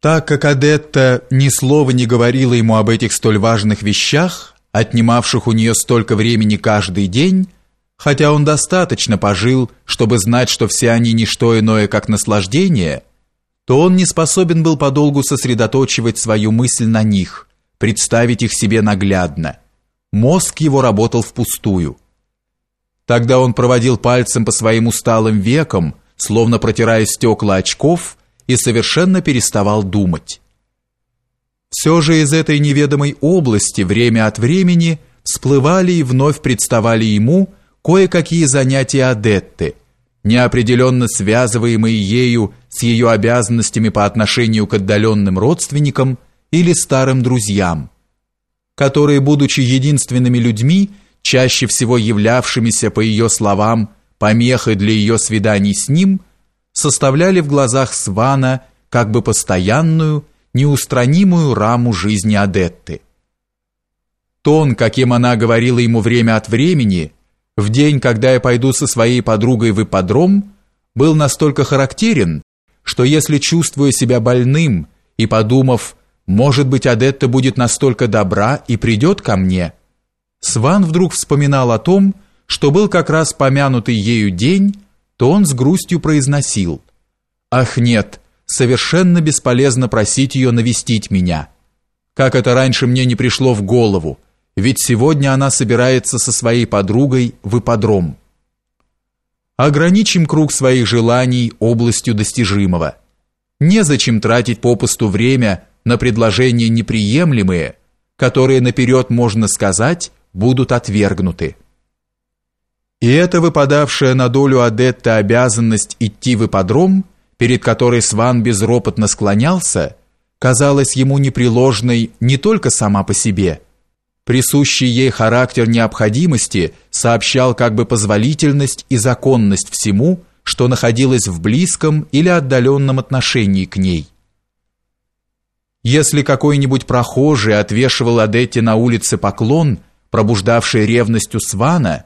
Так как Адетта ни слова не говорила ему об этих столь важных вещах, отнимавших у нее столько времени каждый день, хотя он достаточно пожил, чтобы знать, что все они не что иное, как наслаждение, то он не способен был подолгу сосредоточивать свою мысль на них, представить их себе наглядно. Мозг его работал впустую. Тогда он проводил пальцем по своим усталым векам, словно протирая стекла очков, и совершенно переставал думать. Все же из этой неведомой области время от времени всплывали и вновь представали ему кое-какие занятия Адетты, неопределенно связываемые ею с ее обязанностями по отношению к отдаленным родственникам или старым друзьям, которые, будучи единственными людьми, чаще всего являвшимися, по ее словам, помехой для ее свиданий с ним, составляли в глазах Свана как бы постоянную, неустранимую раму жизни Адетты. Тон, каким она говорила ему время от времени, в день, когда я пойду со своей подругой в ипподром, был настолько характерен, что если чувствуя себя больным и подумав, может быть, Адетта будет настолько добра и придет ко мне, Сван вдруг вспоминал о том, что был как раз помянутый ею день, то он с грустью произносил «Ах нет, совершенно бесполезно просить ее навестить меня. Как это раньше мне не пришло в голову, ведь сегодня она собирается со своей подругой в ипподром». Ограничим круг своих желаний областью достижимого. Незачем тратить попусту время на предложения неприемлемые, которые наперед можно сказать будут отвергнуты. И эта выпадавшая на долю Адетта обязанность идти в ипподром, перед которой Сван безропотно склонялся, казалась ему непреложной не только сама по себе. Присущий ей характер необходимости сообщал как бы позволительность и законность всему, что находилось в близком или отдаленном отношении к ней. Если какой-нибудь прохожий отвешивал Адетте на улице поклон, пробуждавший ревностью Свана,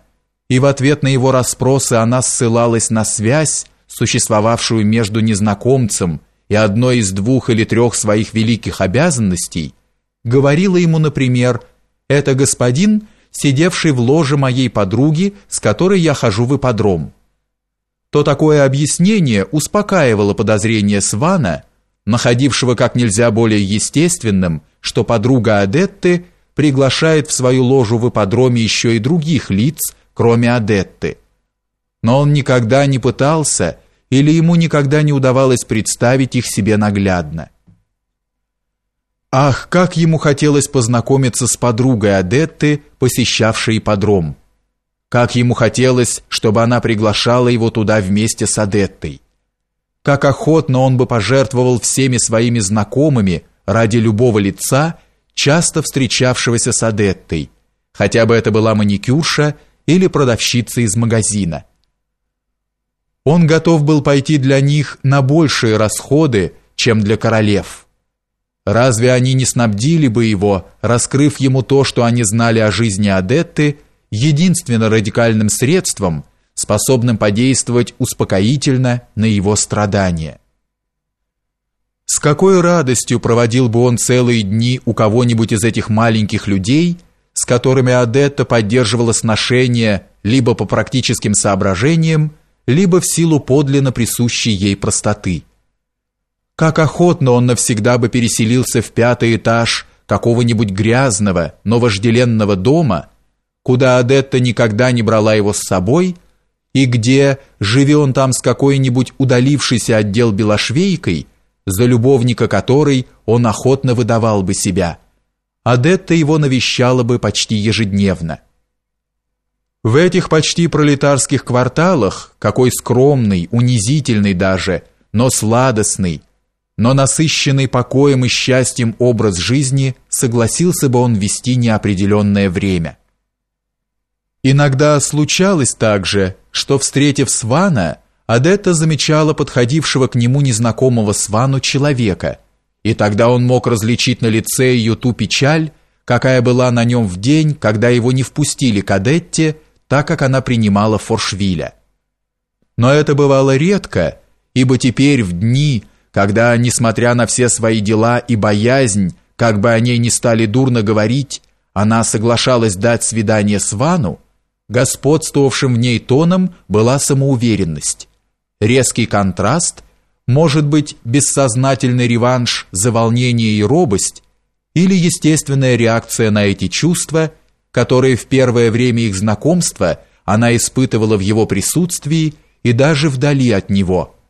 и в ответ на его расспросы она ссылалась на связь, существовавшую между незнакомцем и одной из двух или трех своих великих обязанностей, говорила ему, например, «Это господин, сидевший в ложе моей подруги, с которой я хожу в ипподром». То такое объяснение успокаивало подозрение Свана, находившего как нельзя более естественным, что подруга Адетты приглашает в свою ложу в ипподроме еще и других лиц, кроме Адетты. Но он никогда не пытался или ему никогда не удавалось представить их себе наглядно. Ах, как ему хотелось познакомиться с подругой Адетты, посещавшей ипподром. Как ему хотелось, чтобы она приглашала его туда вместе с Адеттой. Как охотно он бы пожертвовал всеми своими знакомыми ради любого лица, часто встречавшегося с Адеттой, хотя бы это была маникюрша или продавщица из магазина. Он готов был пойти для них на большие расходы, чем для королев. Разве они не снабдили бы его, раскрыв ему то, что они знали о жизни Адетты, единственно радикальным средством, способным подействовать успокоительно на его страдания? С какой радостью проводил бы он целые дни у кого-нибудь из этих маленьких людей – с которыми Адетта поддерживала сношения либо по практическим соображениям, либо в силу подлинно присущей ей простоты. Как охотно он навсегда бы переселился в пятый этаж какого-нибудь грязного, но вожделенного дома, куда Адетта никогда не брала его с собой, и где, живи он там с какой-нибудь удалившейся отдел белошвейкой, за любовника которой он охотно выдавал бы себя – Адетта его навещала бы почти ежедневно. В этих почти пролетарских кварталах, какой скромный, унизительный даже, но сладостный, но насыщенный покоем и счастьем образ жизни, согласился бы он вести неопределенное время. Иногда случалось также, что, встретив Свана, Адетта замечала подходившего к нему незнакомого Свану человека – и тогда он мог различить на лице ее ту печаль, какая была на нем в день, когда его не впустили к Адетте, так как она принимала Форшвиля. Но это бывало редко, ибо теперь в дни, когда, несмотря на все свои дела и боязнь, как бы о ней не стали дурно говорить, она соглашалась дать свидание Свану, господствовавшим в ней тоном была самоуверенность. Резкий контраст, может быть, бессознательный реванш за волнение и робость, или естественная реакция на эти чувства, которые в первое время их знакомства она испытывала в его присутствии и даже вдали от него –